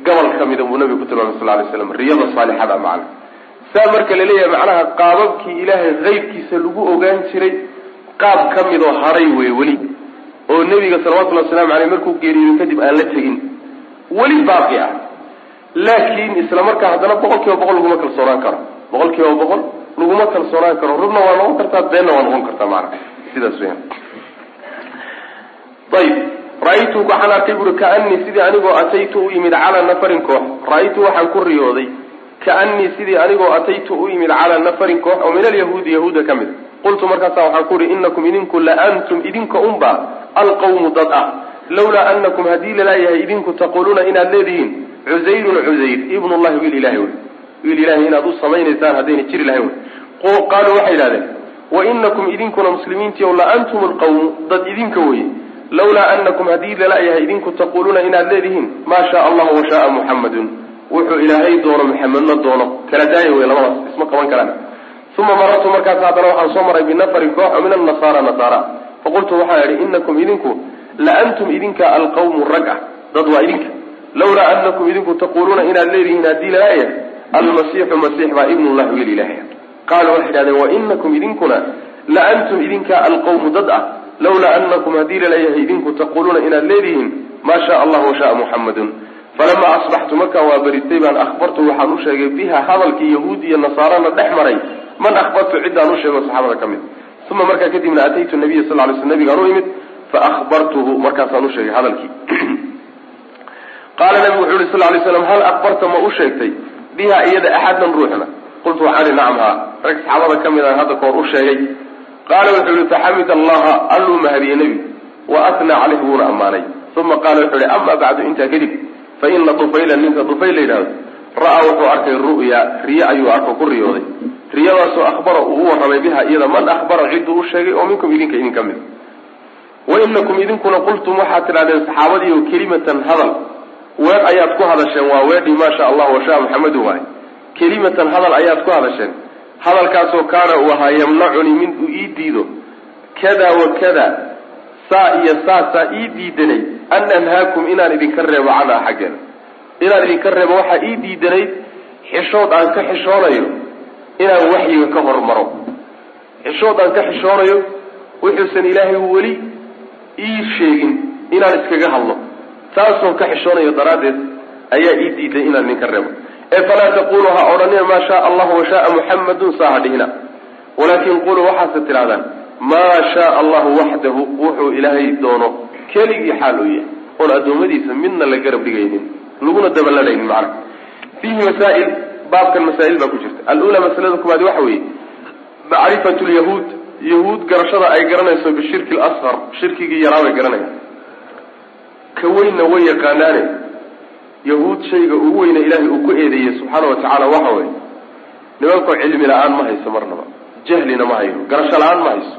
Gabal ka mida buu nabigu ku tilmaamay sal lay slam riyada saalixada macana saa marka la leeyahay macnaha qaababkii ilaahay qeybkiisa lagu ogaan jiray qaab ka midoo haray wey weli. Oo nebiga salawatullhi waslamu aleyh markuu geeriyoy kadib aan la tegin weli baaqi ah. Laakiin isla markaa haddana boqol kiiba boqol laguma kalsoonaan karo. Boqol kiiba boqol laguma kalsoonaan karo. Rubna waa noqon kartaa beenna waa noqon kartaa maana sidaas weyan ayib ra'aytu waxaan arkay buuri kaanii sidii anigoo ataytu u yimid calaa nafarin koox. Ra'aytu waxaan ku riyooday kaanii sidii anigoo ataytu u yimid calaa nafarin koox oo min alyahuudi yahuuda ka mid. Qultu markaasa waxaan ku uhi inakum idinku la antum idinka unba alqawmu dad ah lawlaa anakum haddii lalaayahay idinku taquluuna inaad leedihiin cusayrun cusayr ibn llahi wiil ilahay wey wiil ilahay inaad u samaynaysaan haddayna jiri lahayn wey qaaluu waxay yidhahdeen wainakum idinkuna muslimiintiiw la antum alqawmu dad idinka weye lawlaa anakum haddii lalaayahay idinku taquluuna inaad leedihiin maa shaa allahu washaaa muxamadun wuxuu ilaahay doono maxamedna doono kala daaya wey labadaas isma qaban karaan. Uma marartu markaas haddana waxaan soo maray binafarin koox oo min annasaara nasaara. Faqultu waxaan idhi inakum idinku la antum idinka alqawmu rag ah. Dad waa idinka. Lawlaa anakum idinku taquluuna inaad leedihiin haddii lalayahay almasiixu masiix baa ibn llahi wiil ilahay qaaluu waxay idhahdeen wainakum idinkuna la antum idinka alqawmu dad ah. Lawlaa anakum haddii lalayahay idinku taquluuna inaad leedihiin maa shaa allah washaaa muxamadun falamaa asbaxtu markaan waa baristay baan akhbartu waxaan u sheegay biha hadalkii yahuud iyo nasaarana dhex maray. Man akhbartu ciddaan u sheego saxaabada ka mid. Uma markaa kadibna ataytu nabiya sal lay sl nabigaan u imid faahbartuhu markaasaan u sheegay hadalkii qaala nabigu wuxu yhi sal lay slam hal akhbarta ma u sheegtay biha iyada axadan ruuxna qultu ihi nacam haa rag saxaabada ka mid aan hadda kahor u sheegay qaala wuxuu yihi faxamid allaha alluu mahadiyey nebigu wa atnaa caleyh wuuna ammaanay uma qaala wuxuu yihi ama bacdu intaa kadib fa ina tufayla ninka tufayl la yidhahdo ra'aa wuxuu arkay ru'ya riye ayuu arko ku riyooday riyadaasoo akhbara uu u warramay biha iyada man akhbara cidduu u sheegay oo minkum idinka idin ka mid wainakum idinkuna qultum waxaad tidhahdeen saxaabadiiyo kelimatan hadal. Weer ayaad ku hadasheen waa weedhii maasha allah washaa maxamedun waay kelimatan hadal ayaad ku hadasheen. Hadalkaasoo kaana uu ahaa yamnacunii mid uu ii diido. Kada wa kada saa iyo saasaa ii diidanay an anhaakum inaan idinka reebo canha xaggeeda inaan idinka reebo waxaa ii diidanayd xishood aan ka xishoonayo inaan waxyiga ka hormaro. Xishood aan ka xishoonayo wuxuusan ilaahay weli ii sheegin inaan iskaga hadlo. Taasoo ka xishoonayo daraaddeed ayaa ii diiday inaan idinka reebo. Ee falaa taquluu ha odhanina maa shaa allahu washaaa muxamadun saa ha dhihina. Walaakin quluu waxaase tidhahdaan maa shaa allahu waxdahu wuxuu ilaahay doono keligii xaal uu yahay. Oon addoommadiisa midna la garab dhigaynin laguna dabalanaynin macna. Fiihi masaa'il baabkan masaa'il baa ku jirta. Alula masalada koowaad waxa weeye macrifatu lyahuud yahuud garashada ay garanayso bishirki lasqar shirkigii yaraa bay garanayaan. Ka weynna way yaqaanaane yahuud shayga ugu weyna ilaahay uu ku eedeeyey subxaana wa tacaala waxa weeye nimankoo cilmi la'aan ma hayso marnaba jahlina ma hayo garasho la'aan ma hayso.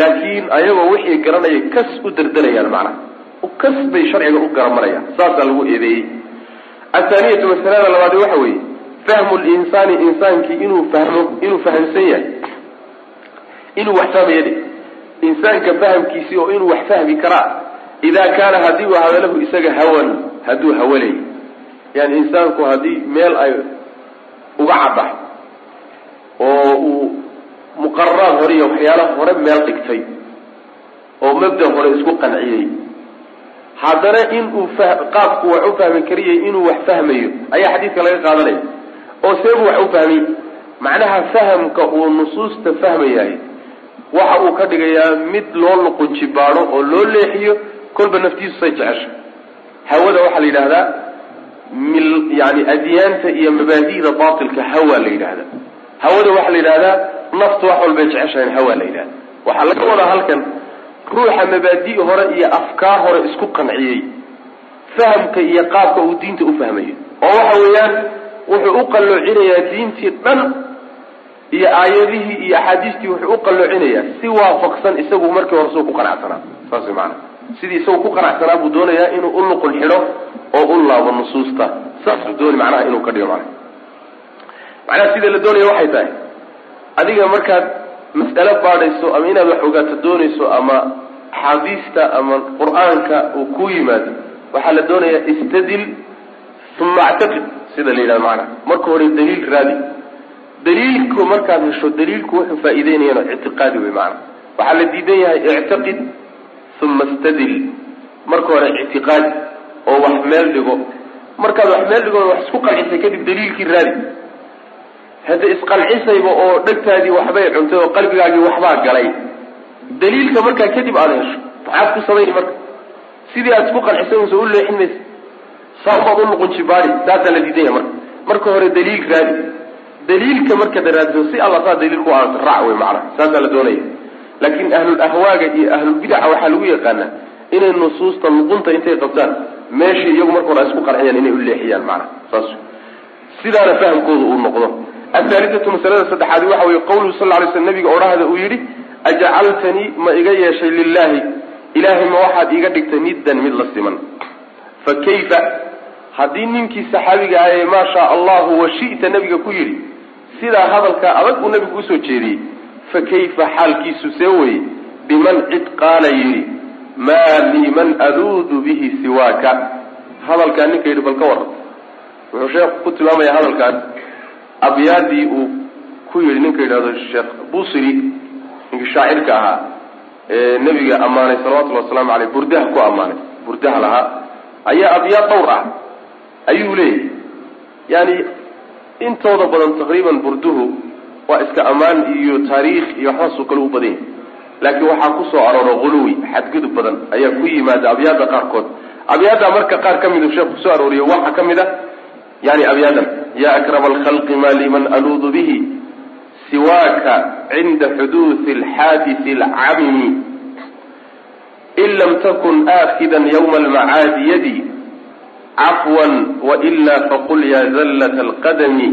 Laakiin ayagoo wixii garanayay kas u derderayaan macnaha kas bay sharciga u garamarayaan saasaa lagu eedeeyey. Athaaniyatu masalada labaadi waxa weeye fahmu linsaani insaankii inuu fahmo inuu fahamsan yahay inuu wax fahmaya insaanka fahamkiisii oo inuu wax fahmi karaa idaa kaana haddii uu ahado lahu isaga hawan hadduu hawalay. Yani insaanku haddii meel ay uga caddahay oo uu muqararaad hore iyo waxyaala hore meel dhigtay oo mabda hore isku qanciyey. Haddana inuu qaabku wax u fahmi kariyay inuu wax fahmayo ayaa xadiidka laga qaadanaya. Oo seebuu wax u fahmiy macnaha fahamka uu nusuusta fahmayahay waxa uu ka dhigayaa mid loo luqunjibaado oo loo leexiyo kolba naftiisu say jecesha hawada waxaa la yidhahdaa mil yani adyaanta iyo mabaadi'da batilka hawa la yidhahda hawada waxaa la yidhahdaa naftu wax walbay jeceshahan hawa la yidhahda waxaa laga wadaa halkan ruuxa mabaadi' hore iyo afkaar hore isku qanciyey fahamka iyo qaabka uu diinta u fahmayo. Oo waxa weeyaan wuxuu u qalloocinayaa diintii dhan iyo aayadihii iyo axaadiistii wuxuu u qalloocinayaa si waafaqsan isagu markii hore suu ku qanacsanaa. Saas way maanaa sidii isagu ku qanacsanaa buu doonayaa inuu u luqul xidho oo u laabo nusuusta. Saasuu dooni macnaha inuu ka dhigo mana macnaha sida la doonaya waxay tahay adiga markaad mas'alo baadhayso ama inaad wax ogaato doonayso ama axaadiista ama qur'aanka uu ku yimaado waxaa la doonayaa istadil uma actaqid sida la yidhahdo macnaha. Marka hore daliil raadi daliilku markaad hesho daliilku wuxuu faa'iideynayana ictiqaadi wey macanaa waxaa la diidan yahay ictiqid uma istadil. Marka hore ictiqaadi oo wax meel dhigo. Markaad wax meel dhigo wax isku qancisay kadib daliilkii raadi. Hadda isqancisayba oo dhegtaadii waxbay cuntay oo qalbigaagii waxbaa galay. Daliilka markaa kadib aada hesho maxaad ku samayni marka. Sidii aad isku qancisay unsa u leexin maysa. Saabaad u luqunjibaari saasaa la diidan yahay marka. Marka hore daliil raadi daliilka markaad raadiso si alla saa daliilku aanta raac wey macana saasaa la doonaya. Laakiin ahlul ahwaaga iyo ahlulbidaca waxaa lagu yaqaanaa inay nusuusta luqunta intay qabtaan meeshai iyagu marka hore isku qanciyaan inay u leexiyaan macana saas. Sidaana fahamkooda uu noqdo. Athaalithatu masalada saddexaadi waxa weye qawluhu sal lay sl nabiga odhahda uu yidhi ajcaltanii ma iga yeeshay lilahi ilaahay ma waxaad iiga dhigtay niddan mid la siman. Fa kayfa? Haddii ninkii saxaabiga ah ee maa shaa allahu wa shi'ta nabiga ku yidhi sidaa hadalkaa adag uu nabigu u soo jeediyey. Fa kayfa xaalkiisu see weye biman cid qaala yidhi maa lii man aluudu bihi siwaaka. Hadalkaa ninka yidhi bal ka waran wuxuu sheekhu ku tilmaamaya hadalkaas. Abyaadii uu ku yidhi ninka yidhahdo sheekh busiri ninkii shaacirka ahaa ee nebiga ammaanay salawatullhi wasalaamu aleyh burdaha ku ammaanay burdaha lahaa ayaa abyaad dhowr ah. Ayuu leeyahy yani intooda badan taqriiban burduhu waa iska ammaan iyo taariikh iyo waxbaasoo kale u badan yahy laakiin waxaa ku soo arooro huluwi xadgudub badan ayaa ku yimaada abyaada qaarkood. Abyaadda marka qaar ka midu sheekh ku soo arooriye waxaa ka mid a yani abyaadan ya akrama alkhalqi ma liman aluudu bihi siwaaka cinda xuduudi alxaadisi alcamimi in lam takun aakidan ywma almacaadi yadi cafwan waila faqul ya zallat alqadami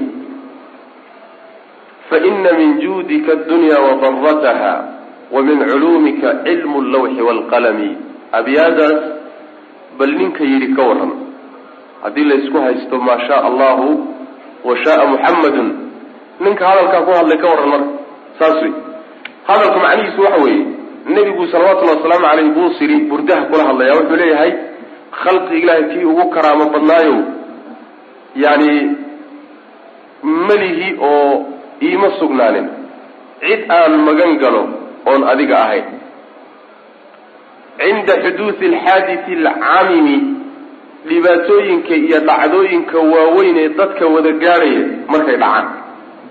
faina min juudika addunya wadarataha wa min culuumika cilmu allawxi waalqalami abyaadaas bal ninka yidhi ka waran haddii laysku haysto maa shaa allahu wa shaaa muxammadun ninka hadalkaa ku hadlay ka warran marka saas wey hadalka macnihiisu waxa weeye nebigu salawatullahi wasalaamu caleyh buusiri burdaha kula hadlaya wuxuu leeyahay khalqi ilaahay kii ugu karaamo badnaayo yani melihi oo iima sugnaanin. Cid aan magan galo oon adiga ahayn. Cinda xuduudi alxaadisi alcamimi dhibaatooyinka iyo dhacdooyinka waaweyn ee dadka wada gaadhaya markay dhacaan.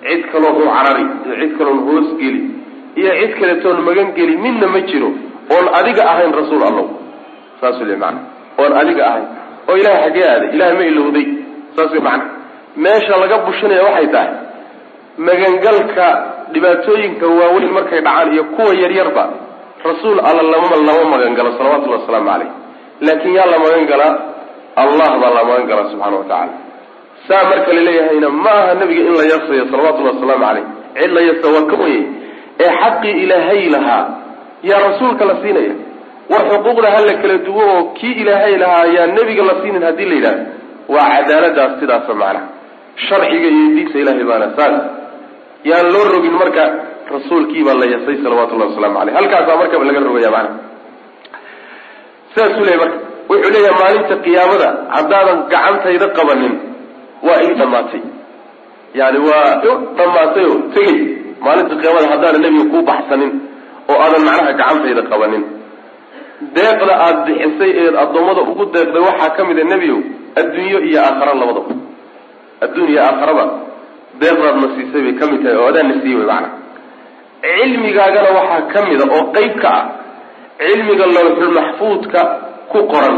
Cid kaloon u carari iyo cid kaloon hoosgeli iyo cid kaletoon magan geli midna ma jiro oon adiga ahayn rasuul allow saas le maana oon adiga ahayn oo ilahay xaggee aaday ilahay ma ilowday saas wey macana meesha laga bushinaya waxay tahay magangalka dhibaatooyinka waaweyn markay dhacaan iyo kuwa yaryarba rasuul alla lama lama magangalo salawatullahi wasalaamu caleyh laakiin yaa la magan galaa allah baa la magan galaa subxana watacaala saa marka laleeyahayna ma aha nabiga in la yasayo salawatullahi wasalaamu caleyh cid la yasa waa ka wayay. Ee xaqii ilaahay lahaa yaa rasuulka la siinaya war xuquuqda ha la kala duwo oo kii ilaahay lahaa yaa nebiga la siinin haddii la yidhahdo waa cadaaladaas sidaasa macnaha. Sharciga iyo diinta ilahay baana saas yaan loo rogin marka rasuulkii baa la yasay salawatullahi wasalaamu caleyh halkaasaa markaba laga rogaya macnaha. Sidaasuu leeyahy marka wuxuu leeyahay maalinta qiyaamada haddaadan gacantayda qabanin waa ii dhammaatay. Yani waa dhammaatay oo tegey maalinta qiyaamada haddaanan nebiga kuu baxsanin oo aadan macnaha gacantayda qabanin deeqda aada bixisay eed addoommada ugu deeqday waxaa ka mid a nebiyow adduunyo iyo aakhara labadaba adduun iyo aakharaba deeqdaad na siisay bay ka mid tahay oo adaan na siiyey way macana cilmigaagana waxaa ka mid a oo qeyb ka ah cilmiga lawxulmaxfuudka ku qoran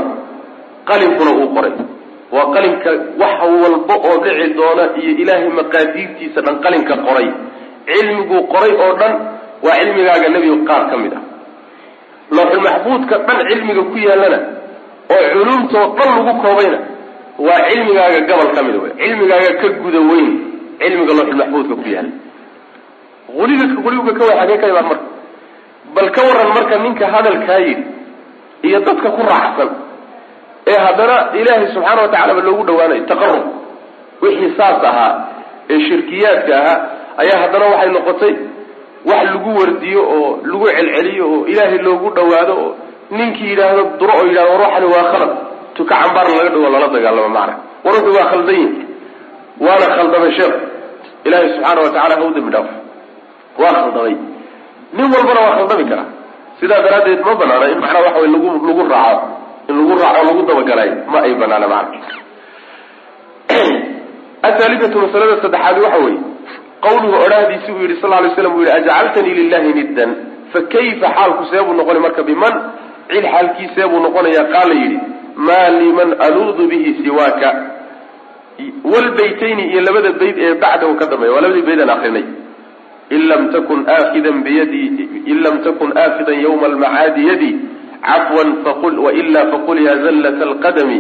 qalinkuna uu qoray. Waa qalinka wax walba oo dhici doona iyo ilaahay maqaadiirtiisa dhan qalinka qoray. Cilmiguu qoray oo dhan waa cilmigaaga nebiga qaar ka mid ah lawxulmaxfuudka dhan cilmiga ku yaalana oo culumtoo dhan lagu koobayna waa cilmigaaga gabal ka mida wey cilmigaaga ka guda weyn cilmiga lawxulmaxfuudka ku yaalla uliga quliga ka way xagee ka imaan marka bal ka waran marka ninka hadalkaa yidhi iyo dadka ku raacsan ee haddana ilaahay subxaana wa tacala ba loogu dhawaanayo taqarub wixii saas ahaa ee shirkiyaadka ahaa ayaa haddana waxay noqotay wax lagu wardiyo oo lagu celceliyo oo ilaahay loogu dhawaado oo ninkii yidhaahdo duro oo yidhahdo war waa khalad. Tuka cambaar laga dhawo lala dagaalamo macna. War wuxuu waa khaldan yihi waana khaldamay sheekh. Ilaahay subxaana wa tacala ha u dambi waa khaldamay. Nin walbana waa khaldami karaa sidaa daraaddeed ma banaana in macnaa waxa way lagu lagu raaco in lagu raaco lagu dabagalay ma ay banaana macna. Athaalithatu masalada saddexaadi waxa weeye qawluhu odhahdiisi uu yidhi sal lay slam uu yihi ajcaltanii lilahi niddan fa kayfa xaalku see buu noqonay marka biman? Cid xaalkii see buu noqonayaa qaala yidhi maa liman aluudu bihi siwaaka. Walbaytayni iyo labada bayd ee bacdahu ka dambeeya waa labadii baydaan akrinay in lam takun aakidan biyadi in lam takun aakidan yawma almacaadi yadi cafwan faqul waila faqul ya zallat alqadami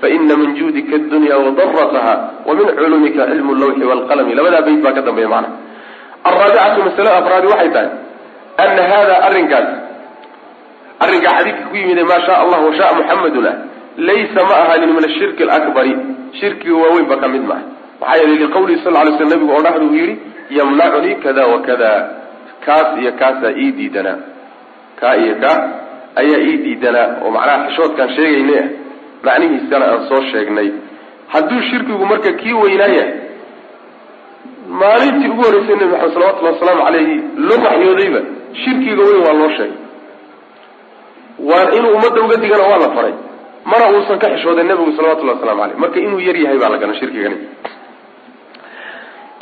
faina min juudika adunya wadarataha wa min culumika cilmu lawxi walqalami labadaa bayd baa ka dambeeya macna alraabicatu masalada afraadi waxay tahay ana hada arrinkaas arrinkaa xadiidka ku yimid maa shaa allah washaa muxamadun ah laysa ma ahanin min ashirki alakbari shirkiga waaweyn ba ka mid maxaa yeelay liqawlihi sal lay sl nabigu oo uu yidhi yamnacunii kada wa kaas iyo kaasaa ii diidanaa kaa iyo kaa ayaa ii diidanaa oo macnaha xishoodkaan sheegaynay ah macnihiisana aan soo sheegnay. Hadduu shirkigu marka kii weynaaya maalintii ugu horreysay nebi maxamed salawatullahi wasalaamu calayhi loo waxyoodayba shirkiga weyn waa loo sheegay. Waa inuu ummadda uga digana waa la faray. Mana uusan ka xishooday nebigu salawatullahi waslamu aleyh marka inuu yar yahay baa la garan shirkigani.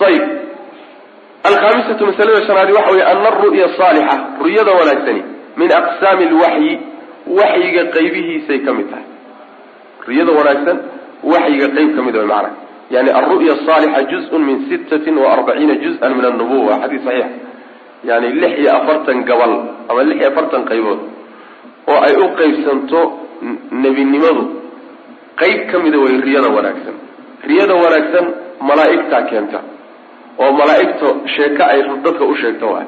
Ayib alkhamisatu masalada shanaadi waxa weye ana aru'ya saalixa ru'yada wanaagsani min aqsaami lwaxyi waxyiga qaybihiisay ka mid tahay ru'yada wanaagsan waxyiga qayb ka mid way macana yani alru'ya saalixa juzun min sittatin wa arbaciina juz-an min annubuwa xadiis saxiix. Yani lix iyo afartan gabal ama lix iyo afartan qaybood oo ay u qaybsanto nebinimadu qayb ka mida way riyada wanaagsan. Riyada wanaagsan malaa'igtaa keenta oo malaa'igta sheeko ay dadka u sheegto waay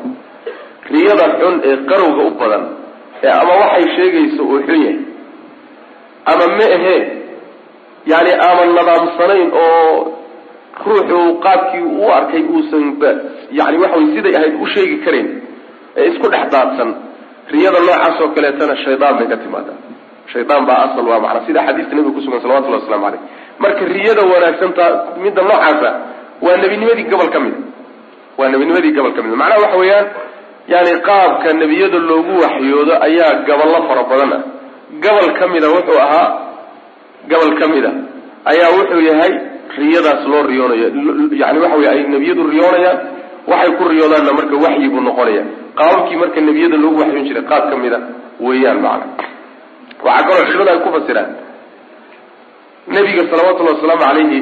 riyada xun ee qarowga u badan ee ama waxay sheegayso uu xun yahay ama ma ahee yani aaman nadaamsanayn oo ruuxu qaabkii u arkay uusan yani waxa way siday ahayd u sheegi karayn ee isku dhex daadsan. Riyada noocaas oo kaleetana shaydaan bay ka timaadaa shaydaan baa asal waa macnaa sida xadiiska nabiga kusugan salawatullahi waslamu caleyh marka riyada wanaagsantaa midda noocaasa waa nebinimadii gobol ka mida waa nebinimadii gobol ka mida macnaha waxa weeyaan yani qaabka nebiyada loogu waxyoodo ayaa gaballo fara badan ah gobol ka mida wuxuu ahaa gobol ka mid a ayaa wuxuu yahay riyadaas loo riyoonayo yani waxa wey ay nebiyadu riyoonayaan waxay ku riyoodaanna marka waxyi buu noqonaya qaababkii marka nebiyada loogu waxyoon jiray qaab ka mida weeyaan macna. Waxaa kaloo culimada ay ku fasiraan. Nebiga salawatullahi wasalaamu calayhi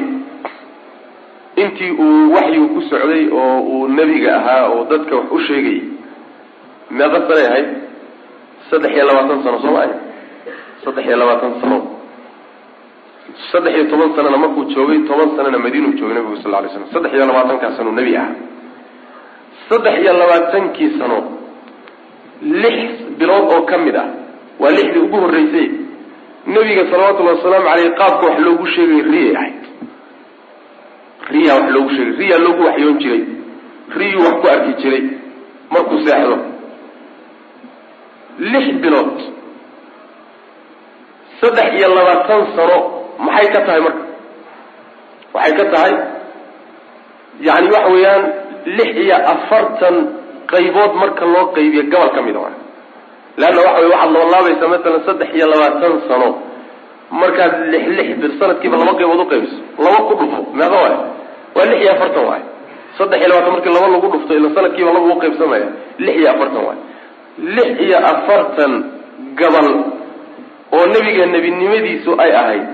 intii uu waxyigu ku socday oo uu nebiga ahaa oo dadka wax u sheegayay meeqa sanay ahayd saddex iyo labaatan sano soo ma ahay saddex iyo labaatan sano. Saddex iyo toban sanana markuu joogay toban sanana madiinuu joogay nabigu sal lla lay slam saddex iyo labaatankaa sanuu nebi ahaa saddex iyo labaatankii sano lix bilood oo ka mid ah waa lixdii ugu horreysay nebiga salawatullahi wasalaamu caleyh qaabka wax loogu sheegay riyay ahayd. Riya wax loogu sheegay. Riya loogu waxyoon jiray. Riyuu wax ku arki jiray. Markuu seexdo. Lix bilood saddex iyo labaatan sano maxay ka tahay marka? Waxay ka tahay yani waxa weeyaan lix iyo afartan qaybood marka loo qaybiyo gobol ka mida leanna waxa wey waxaad labalaabaysaa matalan saddex iyo labaatan sano markaad lix lix bir sanadkiiba laba qaybood uqaybiso laba ku dhufo meeqa waay waa lix iyo afartan waay saddex iyo labaatan markii laba lagu dhufto ila sanadkiiba laba u qaybsamaya lix iyo afartan waay lix iyo afartan gabal oo nebiga nebinimadiisu ay ahayd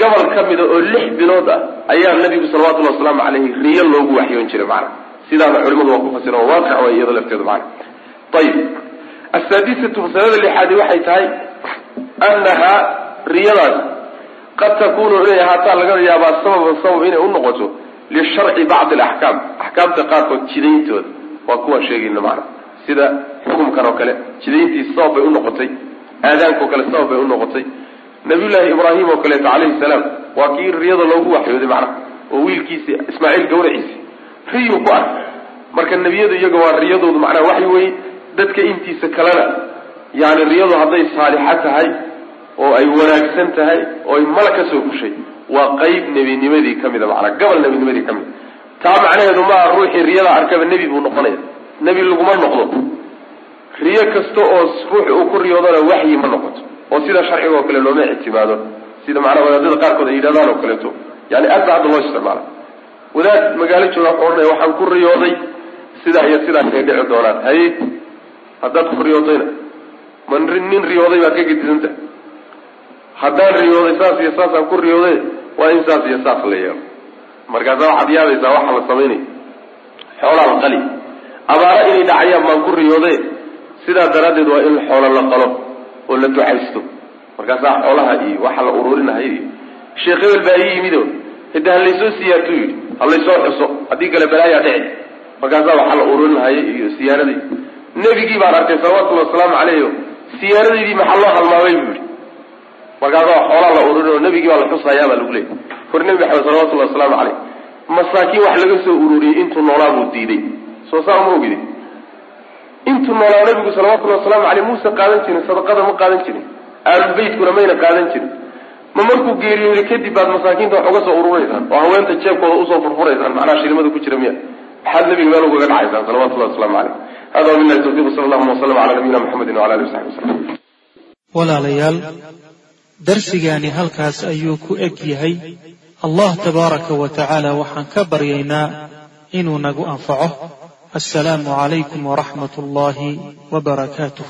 gobol ka mida oo lix bilood ah ayaa nabigu salawatullahi wasalaamu caleyhi riyo loogu waxyoon jiray macana sidaana culimadu waa ku fasira oo waaqic way iyado lafteedu macana ayib asaadisatu masalada lixaadi waxay tahay annaha riyadaas qad takunu inay ahaataa laga yaabaa sababan sabab inay unoqoto lisharci bacdi alaxkaam. Axkaamta qaarkood jidayntooda waa kuwaan sheegayna macana sida xukumkan oo kale jidayntiis sabab bay unoqotay aadaanka oo kale sabab bay unoqotay nabiyullaahi ibraahim oo kaleeto calayhi salaam waa kii riyada loogu waxyooday macnaha oo wiilkiisi ismaaciil gawraciisi riyuu ku arkay. Marka nebiyadu iyaga waa riyadoodu macnaha waxay weye dadka intiisa kalena yani riyadu hadday saalixa tahay oo ay wanaagsan tahay oo ay mala ka soo fushay waa qeyb nebinimadii ka mida macnaa gobol nebinimadii ka mida taa macnaheedu maaha ruuxii riyada arkaba nebi buu noqonaya nebi laguma noqdo riyo kasta oo ruuxi uu ku riyoodana waxyi ma noqoto. oo sida sharciga oo kale looma ictimaado sida macnaa wadaadada qaarkood ay yidhahdaan oo kaleeto. Yani aad ba hadda loo isticmaala wadaad magaalo jooga odhanaya waxaan ku riyooday sidaa iyo sidaa kay dhici doonaan. Haye haddaad ku riyoodayna. Ma nin riyooday baad ka gedisanta haddaan riyooday saas iyo saasaan ku riyooday waa in saas iyo saas la yeelo. Markaasa waxaad yaabaysaa waxa la samaynaya xoolaa la qali. Abaara inay dhacayaan baan ku riyoode sidaa daraaddeed waa in xoolo la qalo oo la ducaysto. Markaasaa xoolaha iyo waxa la ururinahaya iyo sheekh hebel baa ii yimid o hade halaysoo siyaartuu yidhi halaysoo xuso haddii kale balaayaa dhici markaasaa waxa la ururinahaya iyo siyaaradii nebigii baan arkay salawatullhi wasalaamu caleyh siyaaradaydii maxaa loo halmaamay buu yihi markaasaa xoolaa la ururin oo nebigii baa la xusayaa baa lagu leeyay hor nebi maxamed salawatullahi wasalaamu caleyh masaakiin wax laga soo ururiyey intuu noolaa buu diiday soo saa uma ogidi intuu noolaa nabigu salawatullahi wasalaamu aleyh muuse qaadan jirin sadaqada ma qaadan jirin aalubeytkuna mayna qaadan jirin. Ma markuu geeriyooday kadib baad masaakiinta wax uga soo ururaysaan oo haweenta jeebkooda u soo furfuraysaan macnaha shilimada ku jira miya. Maxaad nabiga meel ugaga dhacaysaan salawatullahi waslamu caleyh hada wabilahi tawfiq sala allahuma wasalam cala nabiyina muxamedin wala alihi wasaxbi wasalam walaalayaal darsigaani halkaas ayuu ku eg yahay. Allah tabaaraka wa tacaala waxaan ka baryaynaa inuu nagu anfaco assalaamu calaykum waraxmat ullaahi wabarakaatuh